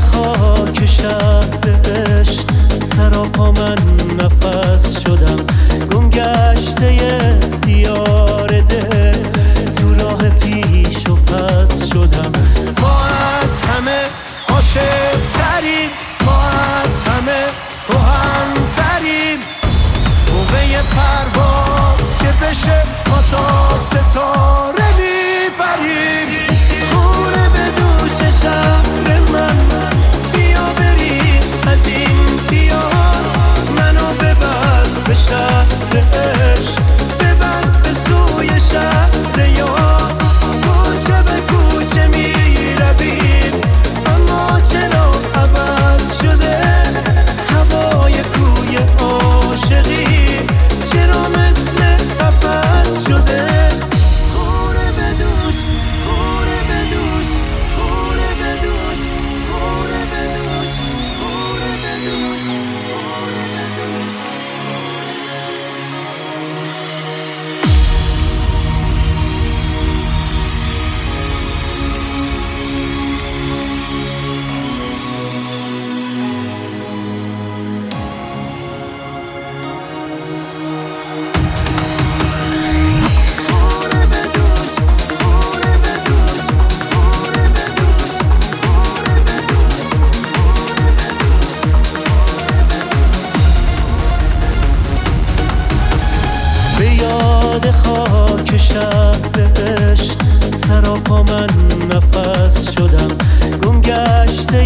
خاک شهر عشق سراپا من نفس شدم. گم گشته دیار ده تو راه پیش و پس شدم. ما از همه عاشق تریم ما از همه کهن تریم موقع پرواز که بشه ما تا ستاره. یاد خاک شهر عشق سراپا من نفس شدم. گم گشته